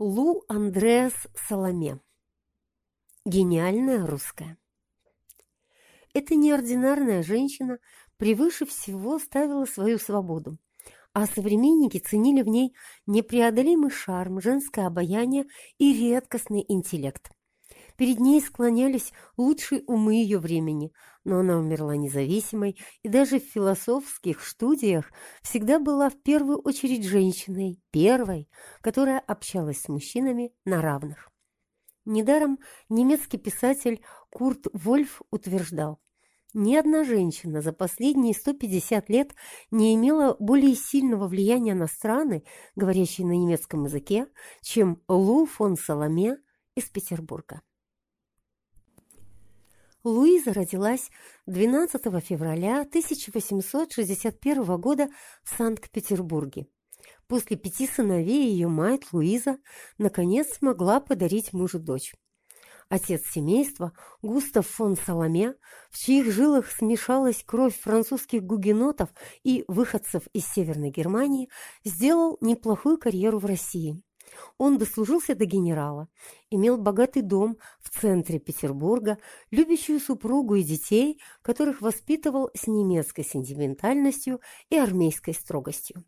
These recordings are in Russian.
Лу Андреас Соломе. Гениальная русская. Эта неординарная женщина превыше всего ставила свою свободу, а современники ценили в ней непреодолимый шарм, женское обаяние и редкостный интеллект. Перед ней склонялись лучшие умы ее времени, но она умерла независимой и даже в философских студиях всегда была в первую очередь женщиной, первой, которая общалась с мужчинами на равных. Недаром немецкий писатель Курт Вольф утверждал, ни одна женщина за последние 150 лет не имела более сильного влияния на страны, говорящие на немецком языке, чем Лу фон Соломе из Петербурга. Луиза родилась 12 февраля 1861 года в Санкт-Петербурге. После пяти сыновей ее мать Луиза наконец смогла подарить мужу дочь. Отец семейства, Густав фон Соломе, в чьих жилах смешалась кровь французских гугенотов и выходцев из Северной Германии, сделал неплохую карьеру в России. Он дослужился до генерала, имел богатый дом в центре Петербурга, любящую супругу и детей, которых воспитывал с немецкой сентиментальностью и армейской строгостью.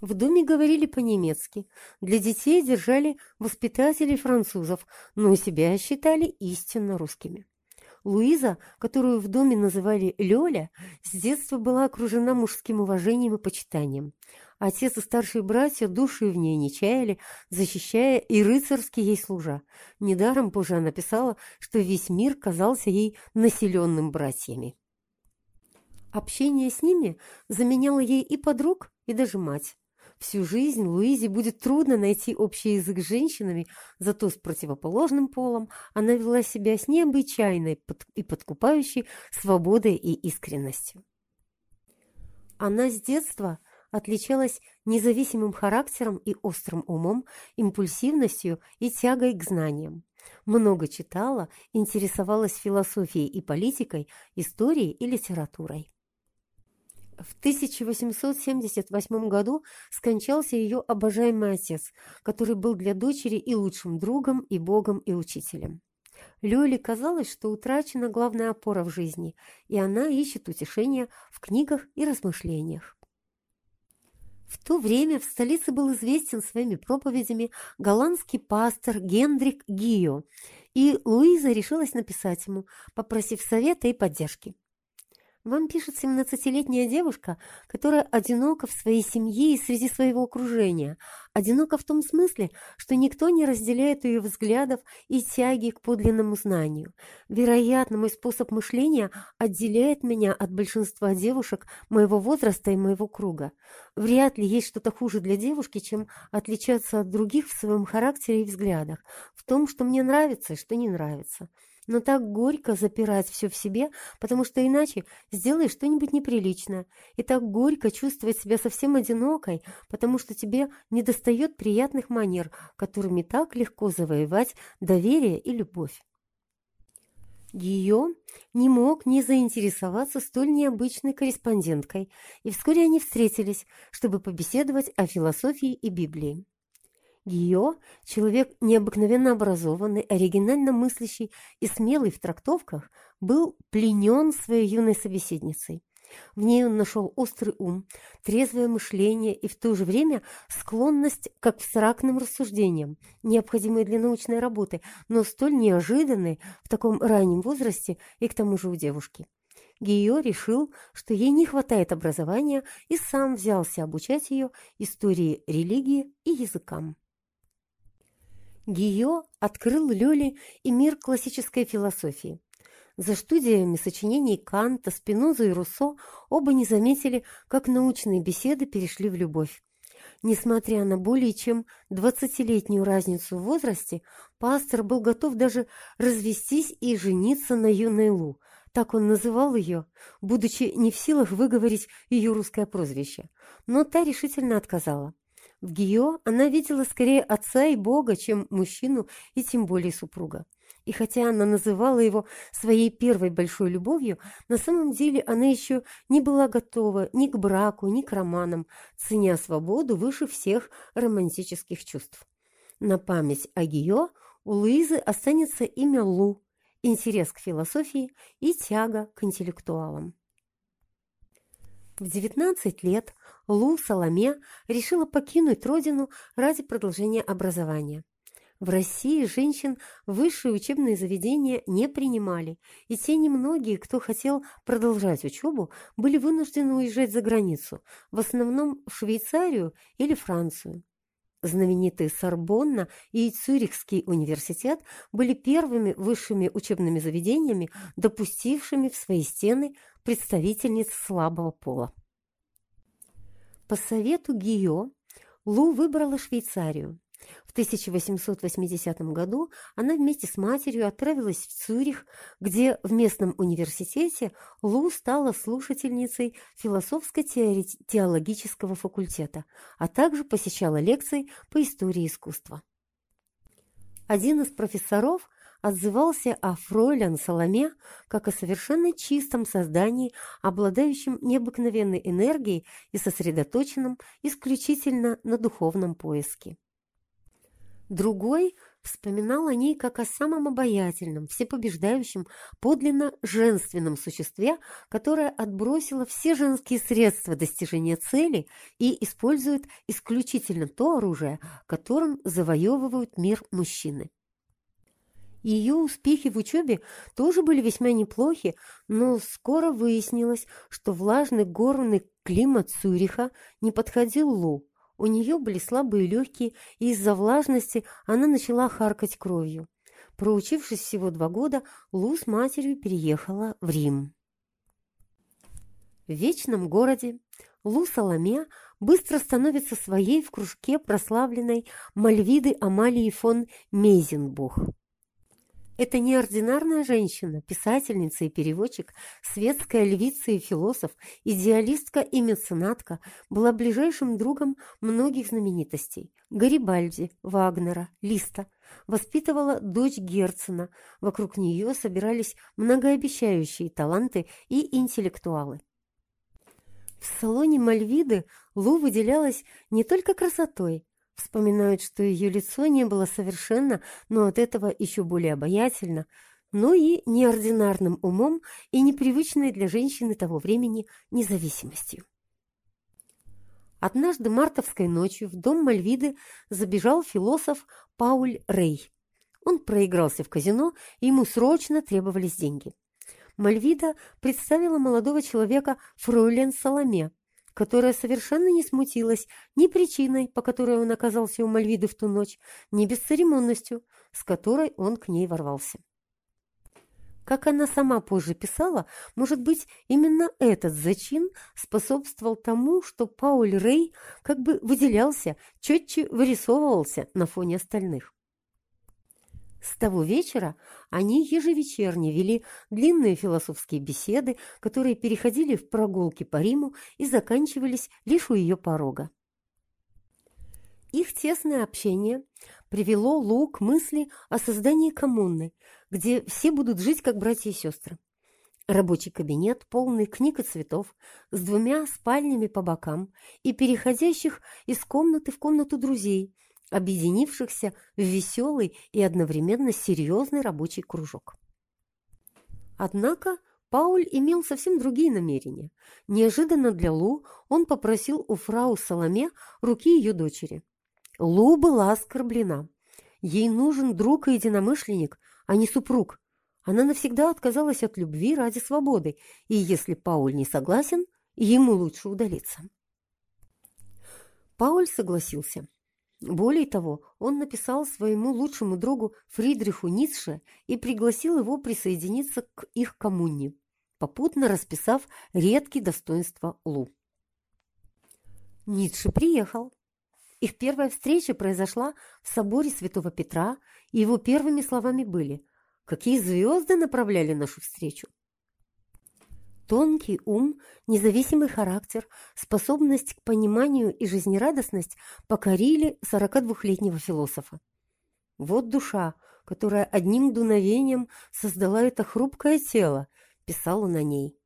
В доме говорили по-немецки, для детей держали воспитателей французов, но себя считали истинно русскими. Луиза, которую в доме называли Лёля, с детства была окружена мужским уважением и почитанием. Отец и старшие братья души в ней не чаяли, защищая и рыцарски ей служа. Недаром позже она писала, что весь мир казался ей населенным братьями. Общение с ними заменяло ей и подруг, и даже мать. Всю жизнь Луизе будет трудно найти общий язык с женщинами, зато с противоположным полом она вела себя с необычайной и подкупающей свободой и искренностью. Она с детства отличалась независимым характером и острым умом, импульсивностью и тягой к знаниям. Много читала, интересовалась философией и политикой, историей и литературой. В 1878 году скончался ее обожаемый отец, который был для дочери и лучшим другом, и богом, и учителем. Лёле казалось, что утрачена главная опора в жизни, и она ищет утешения в книгах и размышлениях. В то время в столице был известен своими проповедями голландский пастор Гендрик Гио, и Луиза решилась написать ему, попросив совета и поддержки. Вам пишет 17-летняя девушка, которая одинока в своей семье и среди своего окружения. Одинока в том смысле, что никто не разделяет ее взглядов и тяги к подлинному знанию. Вероятно, мой способ мышления отделяет меня от большинства девушек моего возраста и моего круга. Вряд ли есть что-то хуже для девушки, чем отличаться от других в своем характере и взглядах, в том, что мне нравится и что не нравится но так горько запирать все в себе, потому что иначе сделаешь что-нибудь неприличное, и так горько чувствовать себя совсем одинокой, потому что тебе недостает приятных манер, которыми так легко завоевать доверие и любовь. Ее не мог не заинтересоваться столь необычной корреспонденткой, и вскоре они встретились, чтобы побеседовать о философии и Библии. Ее, человек необыкновенно образованный, оригинально мыслящий и смелый в трактовках, был пленен своей юной собеседницей. В ней он нашел острый ум, трезвое мышление и в то же время склонность к абстрактным рассуждениям, необходимые для научной работы, но столь неожиданные в таком раннем возрасте и к тому же у девушки. Гио решил, что ей не хватает образования и сам взялся обучать ее истории религии и языкам. Гио открыл Лёле и мир классической философии. За студиями сочинений Канта, Спиноза и Руссо оба не заметили, как научные беседы перешли в любовь. Несмотря на более чем двадцатилетнюю разницу в возрасте, пастор был готов даже развестись и жениться на юной Лу. Так он называл ее, будучи не в силах выговорить ее русское прозвище. Но та решительно отказала. В Гио она видела скорее отца и Бога, чем мужчину и тем более супруга. И хотя она называла его своей первой большой любовью, на самом деле она еще не была готова ни к браку, ни к романам, ценя свободу выше всех романтических чувств. На память о Гио у Луизы останется имя Лу, интерес к философии и тяга к интеллектуалам. В 19 лет Лу Саламе решила покинуть родину ради продолжения образования. В России женщин высшие учебные заведения не принимали, и те немногие, кто хотел продолжать учебу, были вынуждены уезжать за границу, в основном в Швейцарию или Францию. Знаменитые Сорбонна и Цюрихский университет были первыми высшими учебными заведениями, допустившими в свои стены представительниц слабого пола. По совету Гио Лу выбрала Швейцарию. В 1880 году она вместе с матерью отправилась в Цюрих, где в местном университете Лу стала слушательницей философско-теологического факультета, а также посещала лекции по истории искусства. Один из профессоров отзывался о Фройлен Соломе как о совершенно чистом создании, обладающем необыкновенной энергией и сосредоточенном исключительно на духовном поиске. Другой вспоминал о ней как о самом обаятельном, всепобеждающем, подлинно женственном существе, которое отбросило все женские средства достижения цели и использует исключительно то оружие, которым завоевывают мир мужчины. Ее успехи в учебе тоже были весьма неплохи, но скоро выяснилось, что влажный горный климат Цюриха не подходил Лу, у нее были слабые легкие, и из-за влажности она начала харкать кровью. Проучившись всего два года, Лу с матерью переехала в Рим. В вечном городе Лу Соломе быстро становится своей в кружке прославленной Мальвиды Амалии фон Мейзенбух. Это неординарная женщина, писательница и переводчик, светская львица и философ, идеалистка и меценатка, была ближайшим другом многих знаменитостей – Гарибальди, Вагнера, Листа. Воспитывала дочь Герцена, вокруг нее собирались многообещающие таланты и интеллектуалы. В салоне Мальвиды Лу выделялась не только красотой, Вспоминают, что ее лицо не было совершенно, но от этого еще более обаятельно, но и неординарным умом и непривычной для женщины того времени независимостью. Однажды мартовской ночью в дом Мальвиды забежал философ Пауль Рей. Он проигрался в казино, и ему срочно требовались деньги. Мальвида представила молодого человека фройлен Соломе, которая совершенно не смутилась ни причиной, по которой он оказался у Мальвиды в ту ночь, ни бесцеремонностью, с которой он к ней ворвался. Как она сама позже писала, может быть, именно этот зачин способствовал тому, что Пауль Рей как бы выделялся, четче вырисовывался на фоне остальных. С того вечера они ежевечерне вели длинные философские беседы, которые переходили в прогулки по Риму и заканчивались лишь у ее порога. Их тесное общение привело Лу к мысли о создании коммуны, где все будут жить как братья и сестры. Рабочий кабинет, полный книг и цветов, с двумя спальнями по бокам и переходящих из комнаты в комнату друзей – объединившихся в веселый и одновременно серьезный рабочий кружок. Однако Пауль имел совсем другие намерения. Неожиданно для Лу он попросил у фрау Соломе руки ее дочери. Лу была оскорблена. Ей нужен друг и единомышленник, а не супруг. Она навсегда отказалась от любви ради свободы, и если Пауль не согласен, ему лучше удалиться. Пауль согласился. Более того, он написал своему лучшему другу Фридриху Ницше и пригласил его присоединиться к их коммуне, попутно расписав редкие достоинства Лу. Ницше приехал. Их первая встреча произошла в соборе Святого Петра, и его первыми словами были «Какие звезды направляли нашу встречу?» Тонкий ум, независимый характер, способность к пониманию и жизнерадостность покорили 42-летнего философа. Вот душа, которая одним дуновением создала это хрупкое тело, писал он о ней.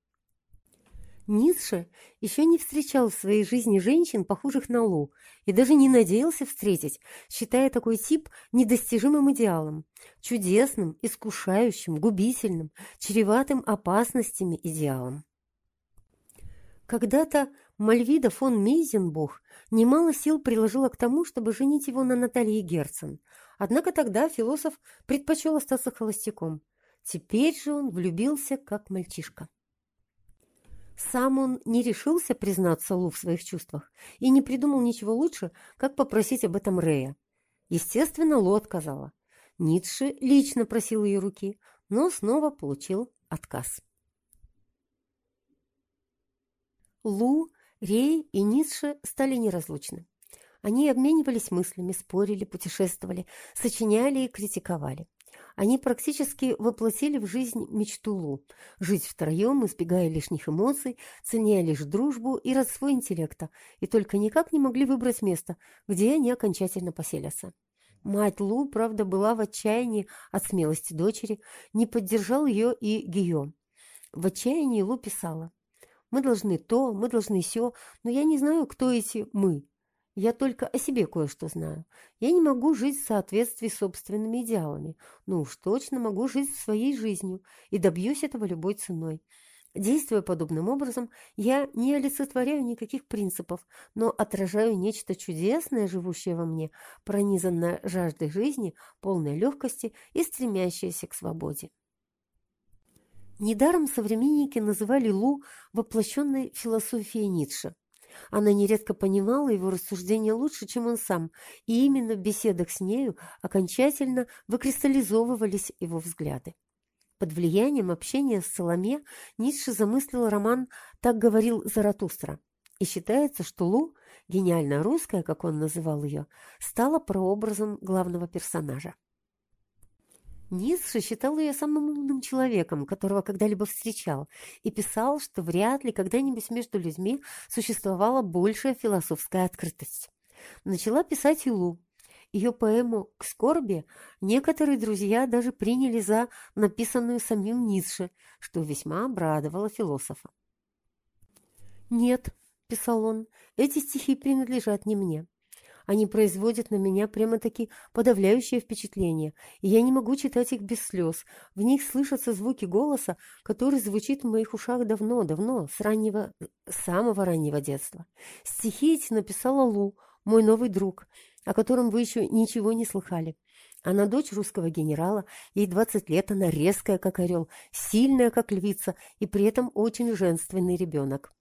Ницше еще не встречал в своей жизни женщин, похожих на Лу, и даже не надеялся встретить, считая такой тип недостижимым идеалом, чудесным, искушающим, губительным, чреватым опасностями идеалом. Когда-то Мальвида фон Мейзенбух немало сил приложила к тому, чтобы женить его на Наталье Герцен, однако тогда философ предпочел остаться холостяком. Теперь же он влюбился, как мальчишка. Сам он не решился признаться Лу в своих чувствах и не придумал ничего лучше, как попросить об этом Рея. Естественно, Лу отказала. Ницше лично просил ее руки, но снова получил отказ. Лу, Рей и Ницше стали неразлучны. Они обменивались мыслями, спорили, путешествовали, сочиняли и критиковали. Они практически воплотили в жизнь мечту Лу – жить втроем, избегая лишних эмоций, ценя лишь дружбу и родство интеллекта, и только никак не могли выбрать место, где они окончательно поселятся. Мать Лу, правда, была в отчаянии от смелости дочери, не поддержал ее и Гийом. В отчаянии Лу писала «Мы должны то, мы должны сё, но я не знаю, кто эти «мы». Я только о себе кое-что знаю. Я не могу жить в соответствии с собственными идеалами, но уж точно могу жить своей жизнью и добьюсь этого любой ценой. Действуя подобным образом, я не олицетворяю никаких принципов, но отражаю нечто чудесное, живущее во мне, пронизанное жаждой жизни, полной легкости и стремящееся к свободе. Недаром современники называли Лу воплощенной философией Ницше. Она нередко понимала его рассуждения лучше, чем он сам, и именно в беседах с нею окончательно выкристаллизовывались его взгляды. Под влиянием общения с Соломе Ницше замыслил роман «Так говорил Заратустра». И считается, что Лу, гениальная русская, как он называл ее, стала прообразом главного персонажа. Ницше считал ее самым умным человеком, которого когда-либо встречал, и писал, что вряд ли когда-нибудь между людьми существовала большая философская открытость. Начала писать Илу. Ее поэму «К скорби» некоторые друзья даже приняли за написанную самим Ницше, что весьма обрадовало философа. «Нет», — писал он, — «эти стихи принадлежат не мне. Они производят на меня прямо-таки подавляющее впечатление, и я не могу читать их без слез. В них слышатся звуки голоса, который звучит в моих ушах давно-давно, с раннего, самого раннего детства. Стихи эти написала Лу, мой новый друг, о котором вы еще ничего не слыхали. Она дочь русского генерала, ей 20 лет, она резкая, как орел, сильная, как львица, и при этом очень женственный ребенок.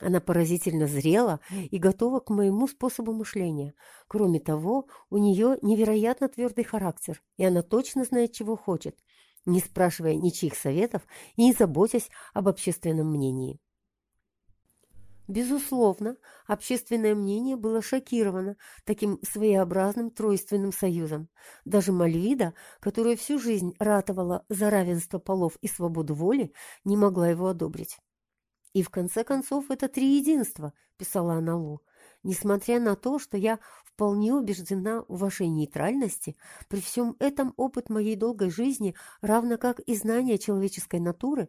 Она поразительно зрела и готова к моему способу мышления. Кроме того, у нее невероятно твердый характер, и она точно знает, чего хочет, не спрашивая ничьих советов и не заботясь об общественном мнении. Безусловно, общественное мнение было шокировано таким своеобразным тройственным союзом. Даже Мальвида, которая всю жизнь ратовала за равенство полов и свободу воли, не могла его одобрить. И в конце концов это три единства, писала она Лу. Несмотря на то, что я вполне убеждена в вашей нейтральности, при всем этом опыт моей долгой жизни, равно как и знания человеческой натуры,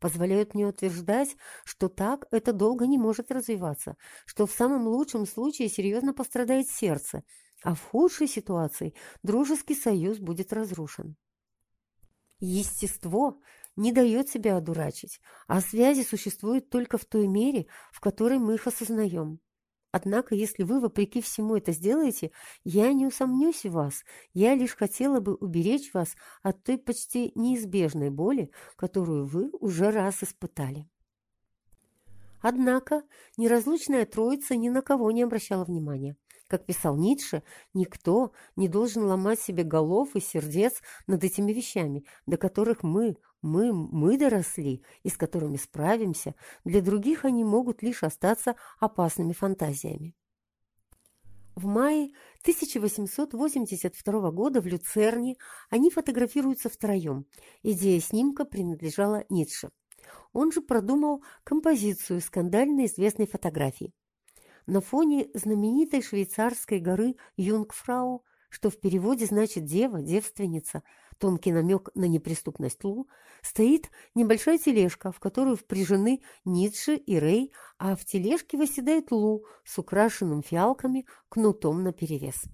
позволяют мне утверждать, что так это долго не может развиваться, что в самом лучшем случае серьезно пострадает сердце, а в худшей ситуации дружеский союз будет разрушен. Естество не дает себя одурачить, а связи существуют только в той мере, в которой мы их осознаем. Однако, если вы, вопреки всему, это сделаете, я не усомнюсь в вас. Я лишь хотела бы уберечь вас от той почти неизбежной боли, которую вы уже раз испытали. Однако неразлучная троица ни на кого не обращала внимания. Как писал Ницше, никто не должен ломать себе голов и сердец над этими вещами, до которых мы, мы, мы доросли и с которыми справимся. Для других они могут лишь остаться опасными фантазиями. В мае 1882 года в Люцерне они фотографируются втроем. Идея снимка принадлежала Ницше. Он же продумал композицию скандально известной фотографии на фоне знаменитой швейцарской горы Юнгфрау, что в переводе значит «дева», «девственница», тонкий намек на неприступность Лу, стоит небольшая тележка, в которую впряжены Ницше и Рэй, а в тележке восседает Лу с украшенным фиалками кнутом наперевес.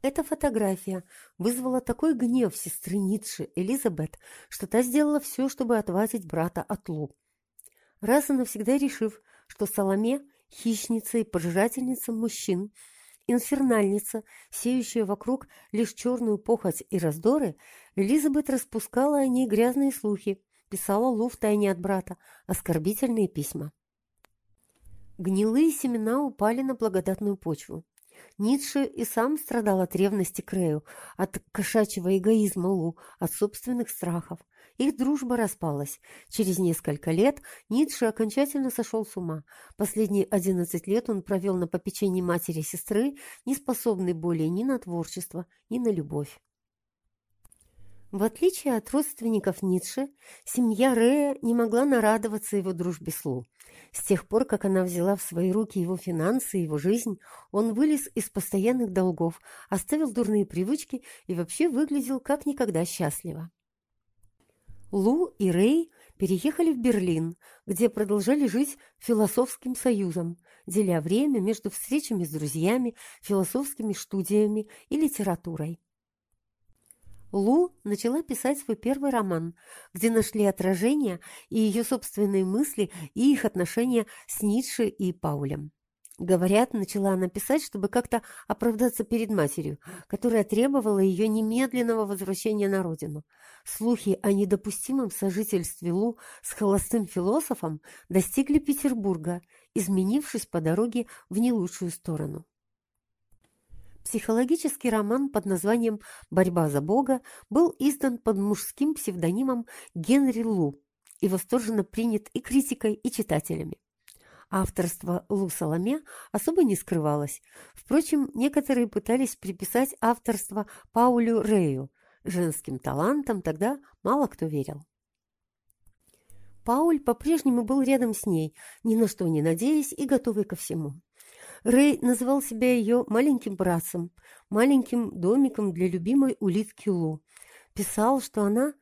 Эта фотография вызвала такой гнев сестры Ницше Элизабет, что та сделала все, чтобы отвадить брата от Лу. Раз и навсегда решив, что Соломе – хищница и пожирательница мужчин – инфернальница, сеющая вокруг лишь черную похоть и раздоры, Элизабет распускала о ней грязные слухи, писала Лу в тайне от брата, оскорбительные письма. Гнилые семена упали на благодатную почву. Ницше и сам страдал от ревности к Рэю, от кошачьего эгоизма Лу, от собственных страхов. Их дружба распалась. Через несколько лет Ницше окончательно сошел с ума. Последние одиннадцать лет он провел на попечении матери и сестры, не способный более ни на творчество, ни на любовь. В отличие от родственников Ницше, семья Рея не могла нарадоваться его дружбе с Лу. С тех пор, как она взяла в свои руки его финансы и его жизнь, он вылез из постоянных долгов, оставил дурные привычки и вообще выглядел как никогда счастливо. Лу и Рэй переехали в Берлин, где продолжали жить философским союзом, деля время между встречами с друзьями, философскими студиями и литературой. Лу начала писать свой первый роман, где нашли отражение и ее собственные мысли и их отношения с Ницше и Паулем. Говорят, начала она писать, чтобы как-то оправдаться перед матерью, которая требовала ее немедленного возвращения на родину. Слухи о недопустимом сожительстве Лу с холостым философом достигли Петербурга, изменившись по дороге в не лучшую сторону. Психологический роман под названием «Борьба за Бога» был издан под мужским псевдонимом Генри Лу и восторженно принят и критикой, и читателями. Авторство Лу Соломе особо не скрывалось. Впрочем, некоторые пытались приписать авторство Паулю Рею. Женским талантам тогда мало кто верил. Пауль по-прежнему был рядом с ней, ни на что не надеясь и готовый ко всему. Рэй называл себя ее маленьким братцем, маленьким домиком для любимой улитки Лу. Писал, что она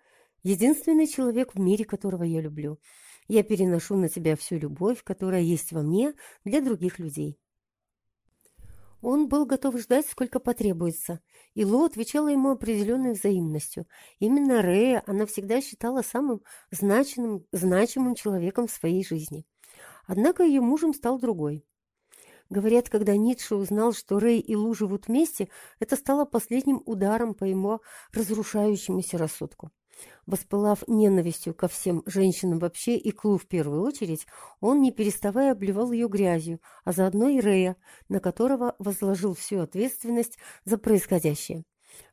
единственный человек в мире, которого я люблю – я переношу на тебя всю любовь, которая есть во мне для других людей. Он был готов ждать, сколько потребуется, и Ло отвечала ему определенной взаимностью. Именно Рея она всегда считала самым значимым, значимым человеком в своей жизни. Однако ее мужем стал другой. Говорят, когда Ницше узнал, что Рэй и Лу живут вместе, это стало последним ударом по его разрушающемуся рассудку. Воспылав ненавистью ко всем женщинам вообще и Клу в первую очередь, он, не переставая, обливал ее грязью, а заодно и Рея, на которого возложил всю ответственность за происходящее.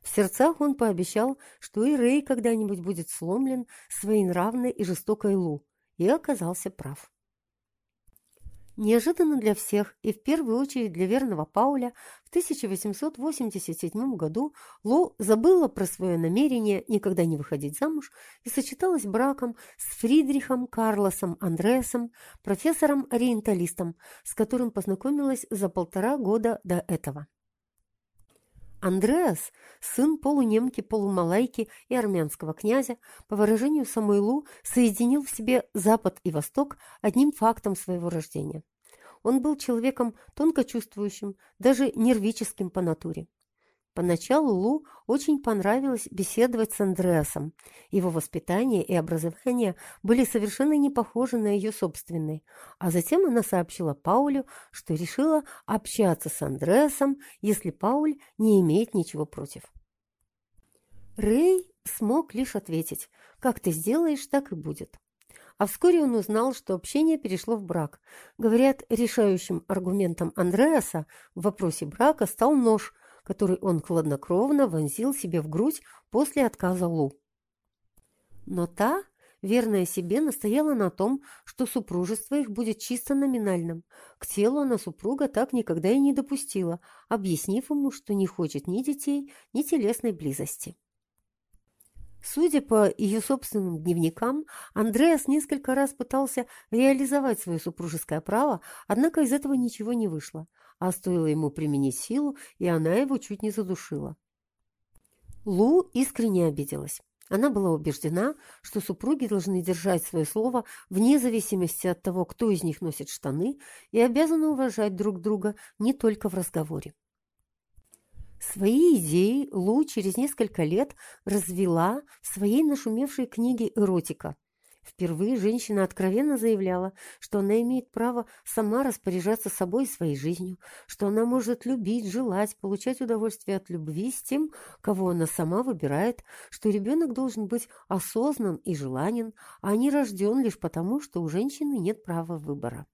В сердцах он пообещал, что и Рэй когда-нибудь будет сломлен своей нравной и жестокой Лу, и оказался прав. Неожиданно для всех и в первую очередь для верного Пауля в 1887 году Ло забыла про свое намерение никогда не выходить замуж и сочеталась браком с Фридрихом Карлосом Андреасом, профессором-ориенталистом, с которым познакомилась за полтора года до этого. Андреас, сын полунемки-полумалайки и армянского князя, по выражению самой Лу, соединил в себе Запад и Восток одним фактом своего рождения. Он был человеком тонко чувствующим, даже нервическим по натуре. Поначалу Лу очень понравилось беседовать с Андреасом. Его воспитание и образование были совершенно не похожи на ее собственные. А затем она сообщила Паулю, что решила общаться с Андреасом, если Пауль не имеет ничего против. Рэй смог лишь ответить, как ты сделаешь, так и будет. А вскоре он узнал, что общение перешло в брак. Говорят, решающим аргументом Андреаса в вопросе брака стал нож – который он хладнокровно вонзил себе в грудь после отказа Лу. Но та, верная себе, настояла на том, что супружество их будет чисто номинальным. К телу она супруга так никогда и не допустила, объяснив ему, что не хочет ни детей, ни телесной близости. Судя по ее собственным дневникам, Андреас несколько раз пытался реализовать свое супружеское право, однако из этого ничего не вышло, а стоило ему применить силу, и она его чуть не задушила. Лу искренне обиделась. Она была убеждена, что супруги должны держать свое слово вне зависимости от того, кто из них носит штаны, и обязаны уважать друг друга не только в разговоре. Свои идеи Лу через несколько лет развела в своей нашумевшей книге «Эротика», Впервые женщина откровенно заявляла, что она имеет право сама распоряжаться собой и своей жизнью, что она может любить, желать, получать удовольствие от любви с тем, кого она сама выбирает, что ребенок должен быть осознан и желанен, а не рожден лишь потому, что у женщины нет права выбора.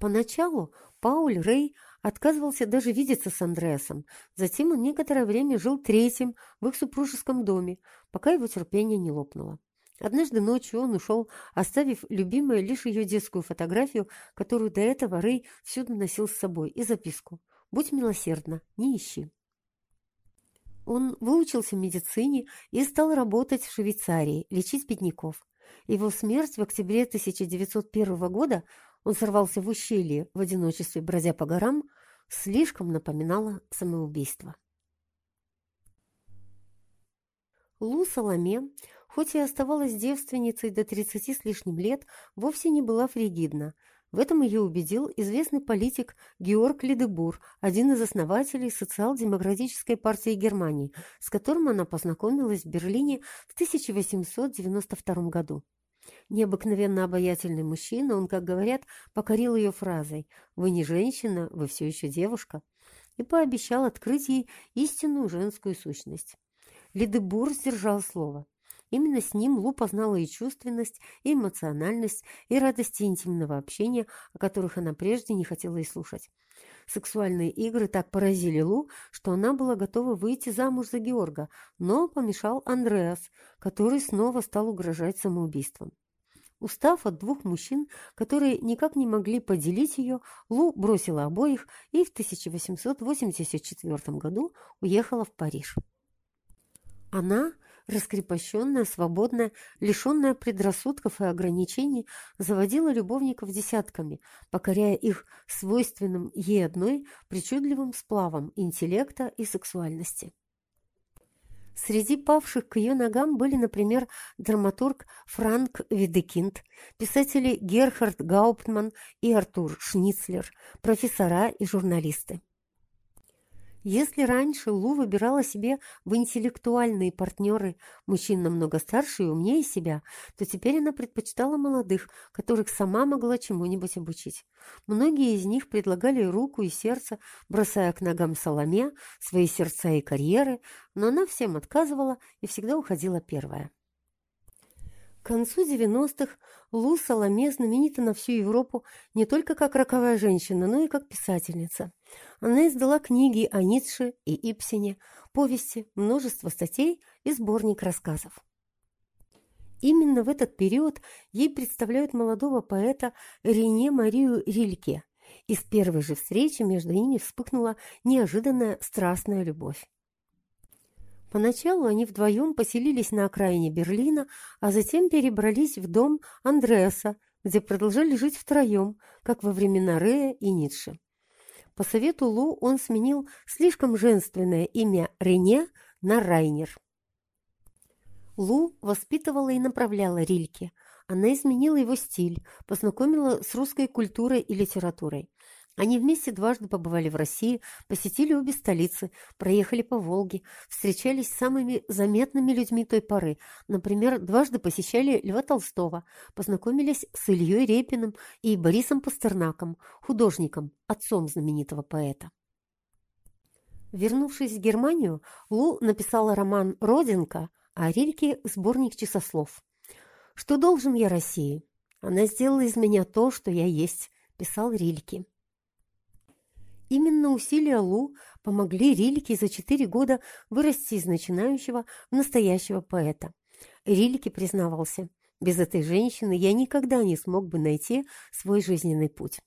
Поначалу Пауль Рей отказывался даже видеться с Андреасом. Затем он некоторое время жил третьим в их супружеском доме, пока его терпение не лопнуло. Однажды ночью он ушел, оставив любимую лишь ее детскую фотографию, которую до этого Рэй всюду носил с собой, и записку «Будь милосердна, не ищи». Он выучился в медицине и стал работать в Швейцарии, лечить бедняков. Его смерть в октябре 1901 года, он сорвался в ущелье в одиночестве, бродя по горам, слишком напоминала самоубийство. Лу Саламе хоть и оставалась девственницей до 30 с лишним лет, вовсе не была фригидна. В этом ее убедил известный политик Георг Лидебур, один из основателей социал-демократической партии Германии, с которым она познакомилась в Берлине в 1892 году. Необыкновенно обаятельный мужчина, он, как говорят, покорил ее фразой «Вы не женщина, вы все еще девушка» и пообещал открыть ей истинную женскую сущность. Лидебур сдержал слово. Именно с ним Лу познала и чувственность, и эмоциональность, и радости интимного общения, о которых она прежде не хотела и слушать. Сексуальные игры так поразили Лу, что она была готова выйти замуж за Георга, но помешал Андреас, который снова стал угрожать самоубийством. Устав от двух мужчин, которые никак не могли поделить ее, Лу бросила обоих и в 1884 году уехала в Париж. Она раскрепощенная, свободная, лишенная предрассудков и ограничений, заводила любовников десятками, покоряя их свойственным ей одной причудливым сплавом интеллекта и сексуальности. Среди павших к ее ногам были, например, драматург Франк Видекинд, писатели Герхард Гауптман и Артур Шницлер, профессора и журналисты. Если раньше Лу выбирала себе в интеллектуальные партнеры мужчин намного старше и умнее себя, то теперь она предпочитала молодых, которых сама могла чему-нибудь обучить. Многие из них предлагали руку и сердце, бросая к ногам Соломе свои сердца и карьеры, но она всем отказывала и всегда уходила первая. К концу 90-х Лу Саламе знаменита на всю Европу не только как роковая женщина, но и как писательница. Она издала книги о Ницше и Ипсене, повести, множество статей и сборник рассказов. Именно в этот период ей представляют молодого поэта Рене Марию Рильке, и с первой же встречи между ними вспыхнула неожиданная страстная любовь. Поначалу они вдвоем поселились на окраине Берлина, а затем перебрались в дом Андреаса, где продолжали жить втроем, как во времена Рея и Ницше. По совету Лу он сменил слишком женственное имя Рене на Райнер. Лу воспитывала и направляла Рильке. Она изменила его стиль, познакомила с русской культурой и литературой. Они вместе дважды побывали в России, посетили обе столицы, проехали по Волге, встречались с самыми заметными людьми той поры. Например, дважды посещали Льва Толстого, познакомились с Ильей Репиным и Борисом Пастернаком, художником, отцом знаменитого поэта. Вернувшись в Германию, Лу написала роман «Родинка», а Рильке – сборник часослов. «Что должен я России? Она сделала из меня то, что я есть», – писал Рильке. Именно усилия Лу помогли Рильке за четыре года вырасти из начинающего в настоящего поэта. Рильке признавался, без этой женщины я никогда не смог бы найти свой жизненный путь.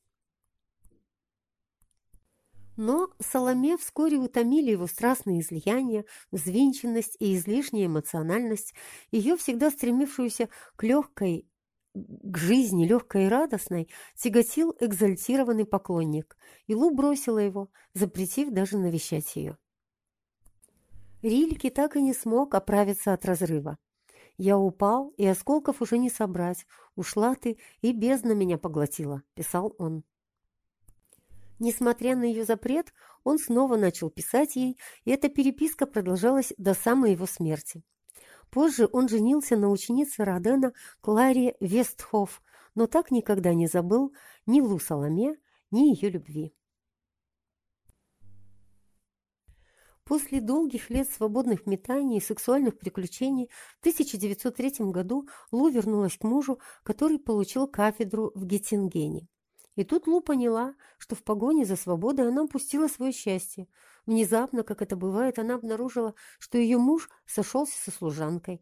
Но Соломе вскоре утомили его страстные излияния, взвинченность и излишняя эмоциональность, ее всегда стремившуюся к легкой к жизни, легкой и радостной, тяготил экзальтированный поклонник, и Лу бросила его, запретив даже навещать ее. Рильке так и не смог оправиться от разрыва. «Я упал, и осколков уже не собрать. Ушла ты, и бездна меня поглотила», — писал он. Несмотря на ее запрет, он снова начал писать ей, и эта переписка продолжалась до самой его смерти. Позже он женился на ученице Родена Кларе Вестхоф, но так никогда не забыл ни Лу Соломе, ни ее любви. После долгих лет свободных метаний и сексуальных приключений в 1903 году Лу вернулась к мужу, который получил кафедру в Геттингене. И тут Лу поняла, что в погоне за свободой она упустила свое счастье. Внезапно, как это бывает, она обнаружила, что ее муж сошелся со служанкой.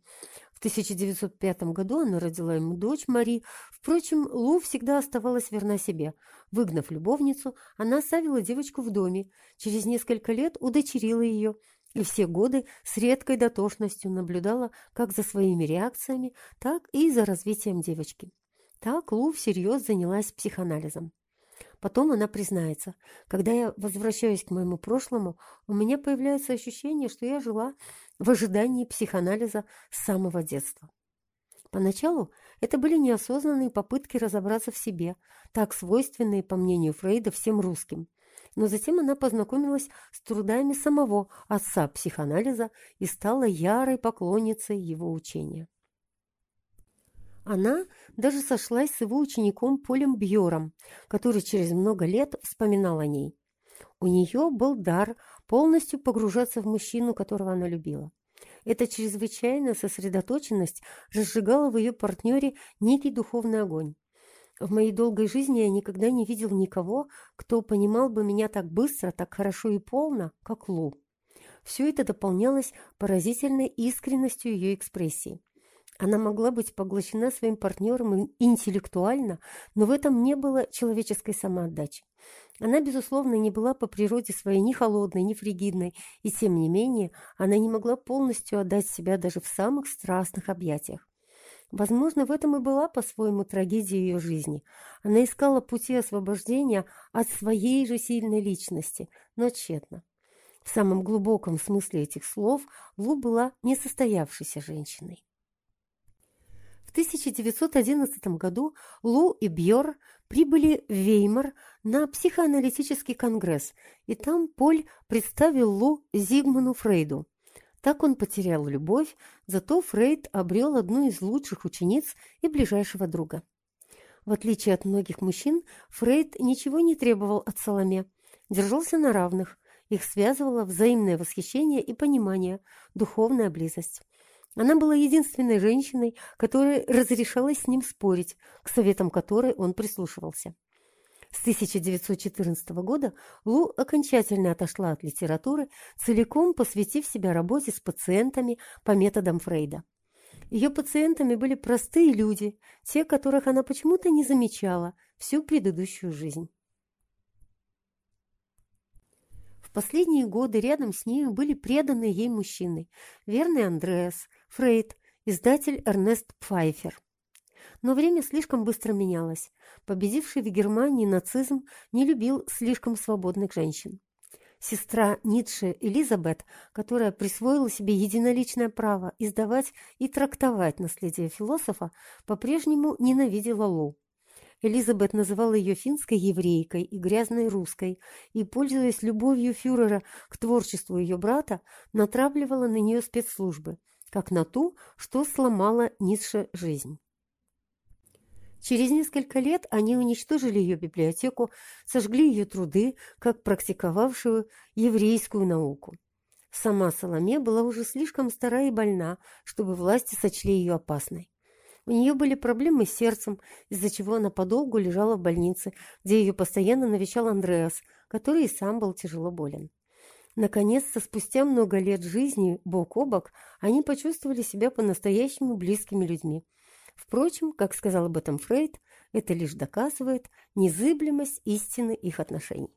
В 1905 году она родила ему дочь Мари. Впрочем, Лу всегда оставалась верна себе. Выгнав любовницу, она оставила девочку в доме. Через несколько лет удочерила ее и все годы с редкой дотошностью наблюдала как за своими реакциями, так и за развитием девочки. Так Лу всерьез занялась психоанализом. Потом она признается, когда я возвращаюсь к моему прошлому, у меня появляется ощущение, что я жила в ожидании психоанализа с самого детства. Поначалу это были неосознанные попытки разобраться в себе, так свойственные, по мнению Фрейда, всем русским. Но затем она познакомилась с трудами самого отца психоанализа и стала ярой поклонницей его учения. Она даже сошлась с его учеником Полем Бьором, который через много лет вспоминал о ней. У нее был дар полностью погружаться в мужчину, которого она любила. Эта чрезвычайная сосредоточенность разжигала в ее партнере некий духовный огонь. В моей долгой жизни я никогда не видел никого, кто понимал бы меня так быстро, так хорошо и полно, как Лу. Все это дополнялось поразительной искренностью ее экспрессии. Она могла быть поглощена своим партнером интеллектуально, но в этом не было человеческой самоотдачи. Она, безусловно, не была по природе своей ни холодной, ни фригидной, и тем не менее она не могла полностью отдать себя даже в самых страстных объятиях. Возможно, в этом и была по-своему трагедия ее жизни. Она искала пути освобождения от своей же сильной личности, но тщетно. В самом глубоком смысле этих слов Лу была несостоявшейся женщиной. В 1911 году Лу и Бьор прибыли в Веймар на психоаналитический конгресс, и там Поль представил Лу Зигмуну Фрейду. Так он потерял любовь, зато Фрейд обрел одну из лучших учениц и ближайшего друга. В отличие от многих мужчин, Фрейд ничего не требовал от Соломе, держался на равных, их связывало взаимное восхищение и понимание, духовная близость. Она была единственной женщиной, которая разрешалась с ним спорить, к советам которой он прислушивался. С 1914 года Лу окончательно отошла от литературы, целиком посвятив себя работе с пациентами по методам Фрейда. Ее пациентами были простые люди, те, которых она почему-то не замечала всю предыдущую жизнь. В последние годы рядом с ней были преданные ей мужчины – верный Андреас, Фрейд, издатель Эрнест Пфайфер. Но время слишком быстро менялось. Победивший в Германии нацизм не любил слишком свободных женщин. Сестра Ницше Элизабет, которая присвоила себе единоличное право издавать и трактовать наследие философа, по-прежнему ненавидела Лу. Элизабет называла ее финской еврейкой и грязной русской, и, пользуясь любовью фюрера к творчеству ее брата, натравливала на нее спецслужбы, как на ту, что сломала Ницше жизнь. Через несколько лет они уничтожили ее библиотеку, сожгли ее труды, как практиковавшую еврейскую науку. Сама Соломе была уже слишком стара и больна, чтобы власти сочли ее опасной. У нее были проблемы с сердцем, из-за чего она подолгу лежала в больнице, где ее постоянно навещал Андреас, который и сам был тяжело болен. Наконец-то, спустя много лет жизни бок о бок, они почувствовали себя по-настоящему близкими людьми. Впрочем, как сказал об этом Фрейд, это лишь доказывает незыблемость истины их отношений.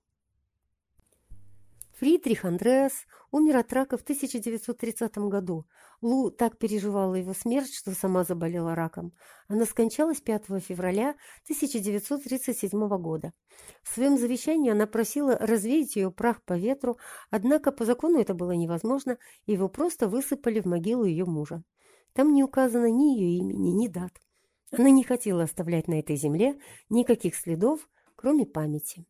Фридрих Андреас умер от рака в 1930 году. Лу так переживала его смерть, что сама заболела раком. Она скончалась 5 февраля 1937 года. В своем завещании она просила развеять ее прах по ветру, однако по закону это было невозможно, и его просто высыпали в могилу ее мужа. Там не указано ни ее имени, ни дат. Она не хотела оставлять на этой земле никаких следов, кроме памяти.